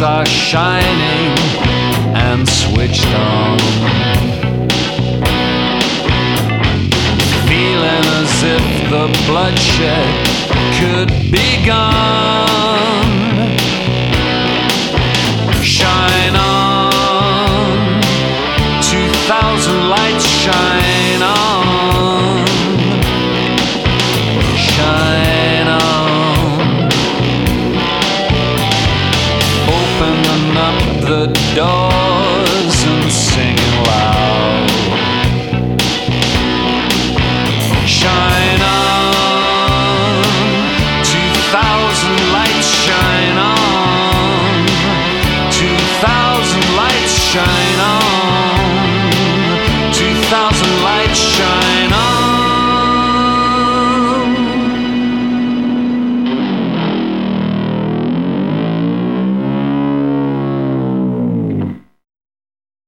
lights are shining and switched on. Feeling as if the bloodshed could be gone. Shine on, 2,000 lights shine on. the doors and singing loud. Shine on, two thousand lights shine on, two thousand lights shine on.